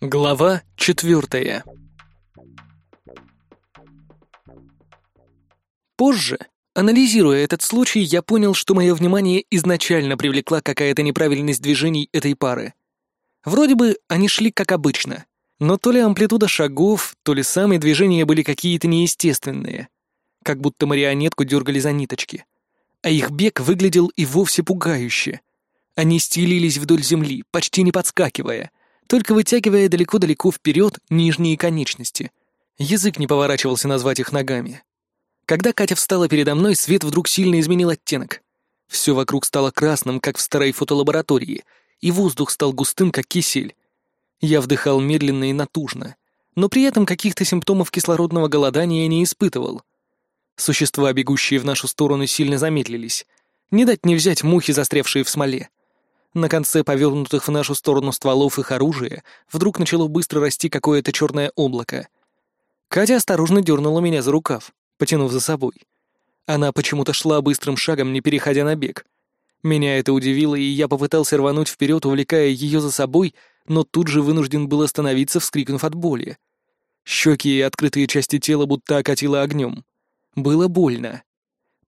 Глава четвертая. Позже, анализируя этот случай, я понял, что мое внимание изначально привлекла какая-то неправильность движений этой пары. Вроде бы они шли как обычно, но то ли амплитуда шагов, то ли сами движения были какие-то неестественные, как будто марионетку дергали за ниточки. А их бег выглядел и вовсе пугающе. Они стелились вдоль земли, почти не подскакивая, только вытягивая далеко-далеко вперед нижние конечности. Язык не поворачивался назвать их ногами. Когда Катя встала передо мной, свет вдруг сильно изменил оттенок. Все вокруг стало красным, как в старой фотолаборатории, и воздух стал густым, как кисель. Я вдыхал медленно и натужно, но при этом каких-то симптомов кислородного голодания не испытывал. Существа, бегущие в нашу сторону, сильно замедлились. Не дать не взять мухи, застрявшие в смоле. На конце повернутых в нашу сторону стволов их оружия вдруг начало быстро расти какое-то черное облако. Катя осторожно дернула меня за рукав, потянув за собой. Она почему-то шла быстрым шагом, не переходя на бег. Меня это удивило, и я попытался рвануть вперед, увлекая ее за собой, но тут же вынужден был остановиться, вскрикнув от боли. Щеки и открытые части тела будто окатило огнем. Было больно.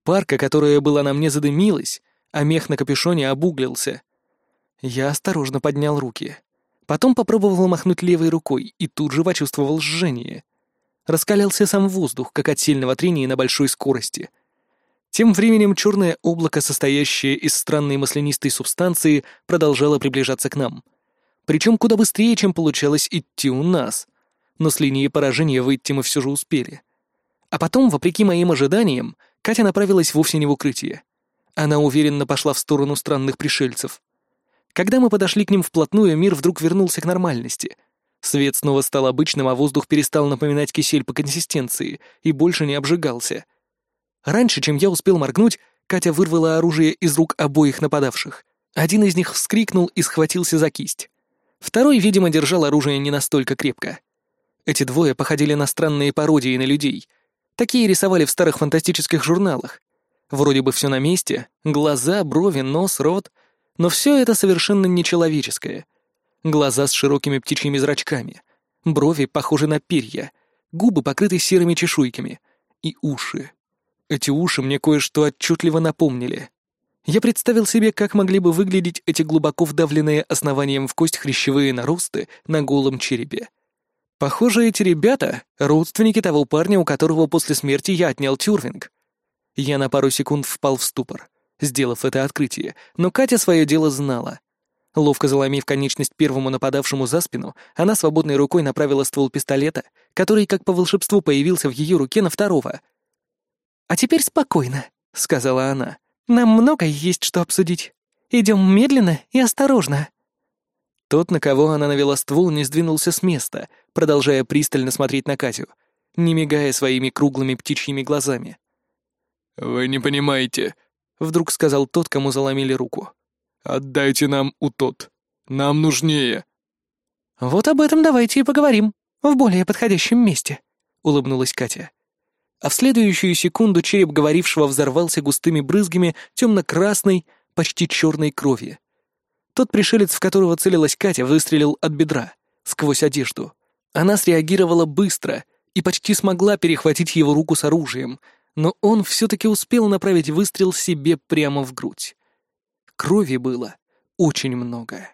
Парка, которая была на мне, задымилась, а мех на капюшоне обуглился. Я осторожно поднял руки. Потом попробовал махнуть левой рукой и тут же почувствовал жжение. Раскалялся сам воздух, как от сильного трения на большой скорости — тем временем черное облако, состоящее из странной маслянистой субстанции, продолжало приближаться к нам. Причем куда быстрее, чем получалось идти у нас. Но с линии поражения выйти мы все же успели. А потом, вопреки моим ожиданиям, Катя направилась вовсе не в укрытие. Она уверенно пошла в сторону странных пришельцев. Когда мы подошли к ним вплотную, мир вдруг вернулся к нормальности. Свет снова стал обычным, а воздух перестал напоминать кисель по консистенции и больше не обжигался — Раньше, чем я успел моргнуть, Катя вырвала оружие из рук обоих нападавших. Один из них вскрикнул и схватился за кисть. Второй, видимо, держал оружие не настолько крепко. Эти двое походили на странные пародии на людей. Такие рисовали в старых фантастических журналах. Вроде бы все на месте — глаза, брови, нос, рот. Но все это совершенно нечеловеческое. Глаза с широкими птичьими зрачками, брови похожи на перья, губы покрыты серыми чешуйками и уши. Эти уши мне кое-что отчетливо напомнили. Я представил себе, как могли бы выглядеть эти глубоко вдавленные основанием в кость хрящевые наросты на голом черепе. Похоже, эти ребята — родственники того парня, у которого после смерти я отнял тюрвинг. Я на пару секунд впал в ступор, сделав это открытие, но Катя свое дело знала. Ловко заломив конечность первому нападавшему за спину, она свободной рукой направила ствол пистолета, который, как по волшебству, появился в ее руке на второго — «А теперь спокойно», — сказала она. «Нам много есть что обсудить. Идем медленно и осторожно». Тот, на кого она навела ствол, не сдвинулся с места, продолжая пристально смотреть на Катю, не мигая своими круглыми птичьими глазами. «Вы не понимаете», — вдруг сказал тот, кому заломили руку. «Отдайте нам у тот. Нам нужнее». «Вот об этом давайте и поговорим, в более подходящем месте», — улыбнулась Катя а в следующую секунду череп говорившего взорвался густыми брызгами темно-красной, почти черной крови. Тот пришелец, в которого целилась Катя, выстрелил от бедра, сквозь одежду. Она среагировала быстро и почти смогла перехватить его руку с оружием, но он все-таки успел направить выстрел себе прямо в грудь. Крови было очень много.